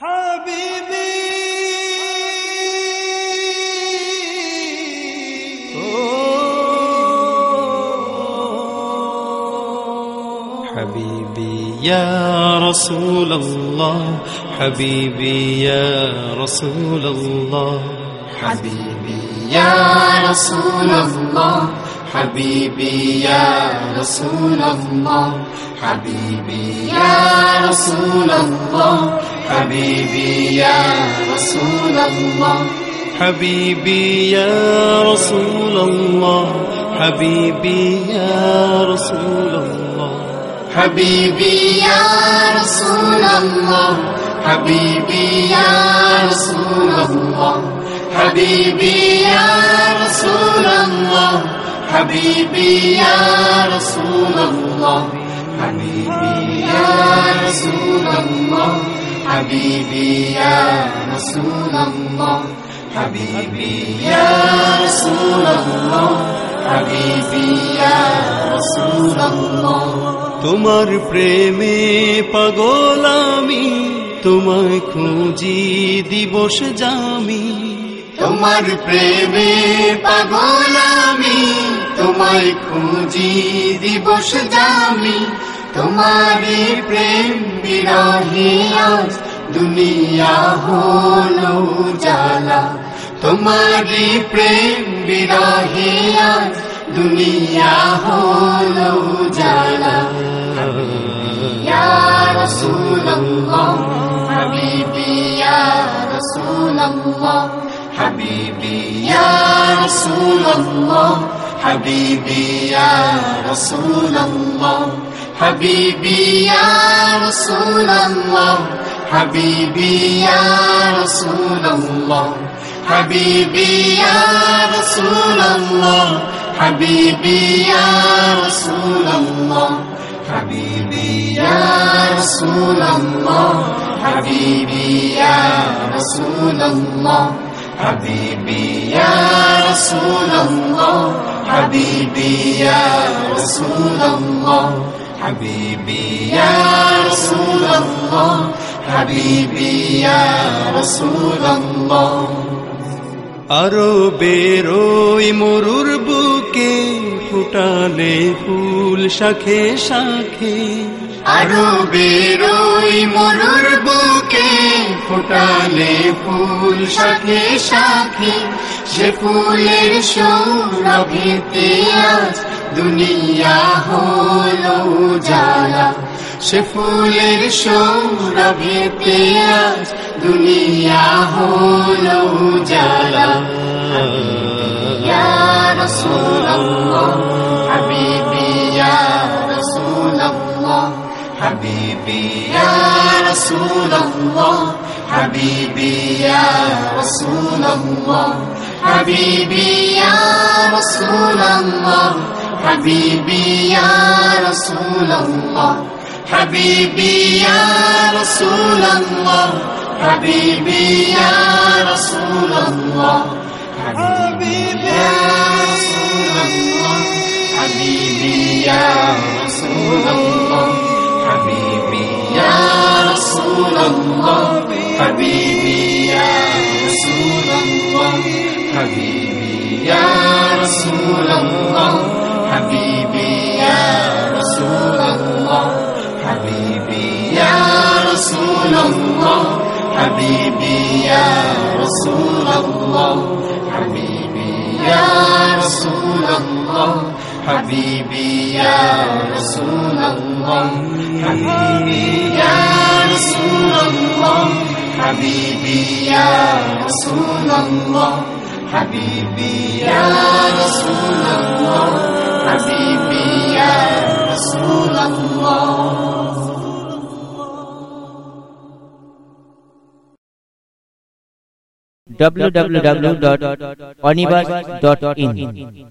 حبيبي. يا رسول الله حبيبي يا رسول الله. حبيبي يا رسول الله حبيبي يا رسول الله حبيبي يا رسول الله حبيبي يا رسول الله. حبيبي يا رسول الله حبيبي يا رسول الله. حبيبي يا رسول الله حبيبي يا رسول الله. حبيبي يا رسول الله حبيبي يا رسول الله حبيبي يا رسول الله حبيبي يا رسول الله حبيبي يا رسول الله حبيبي يا رسول الله তোমার প্রেমে পাগল আমি তোমায় খুঁজি দিবস জামি তোমার প্রেমে পাগল আমি তোমায় খুঁজি দিবস জামি তোমারে প্রেম বিরাহে আজ দুনিয়া হলো জালা তোমারে প্রেম বিরাহে আজ দুনিয়া হলো জালা রসুল্লাহ হাবিবি রসুল্লাহ হাবিবি রসুল্লাহ حبيبي يا رسول الله حبيبي يا رسول الله حبيبي يا رسول الله حبيبي يا رسول الله حبيبي يا رسول الله حبيبي يا رسول الله حبيبي يا رسول الله حبيبي يا رسول الله حبيبي يا رسول الله حبيبي يا رسول الله حبيبي يا رسول الله حبيبي يا رسول الله আরো বেরোই মরুর বুকে ফুটালে ফুল শাখে শাখে আরো বেরোই মরুর বুকে ফোটালে ফুল শাখে শাখে সে ফুলের সৌরভেতে আজ দুনিয়া হলো জালা সে ফুলের সৌরভেতে আজ দুনিয়া হলো জালা يا رسول الله حبيبي يا رسول الله حبيبي يا رسول الله حبيبي يا رسول الله حبيبي يا رسول الله حبيبي يا رسول الله حبيبي يا رسول الله حبيبي يا رسول الله حبيبي Rasulullah Habibi ya Rasulullah Habibi ya Rasulullah Habibi ya Rasulullah Habibi ya Rasulullah Habibi ya Rasulullah Habibi ya Rasulullah Habibi ya Rasulullah. Habibi حبيبي يا رسول الله حبيبي يا رسول الله حبيبي يا رسول الله www.onibus.in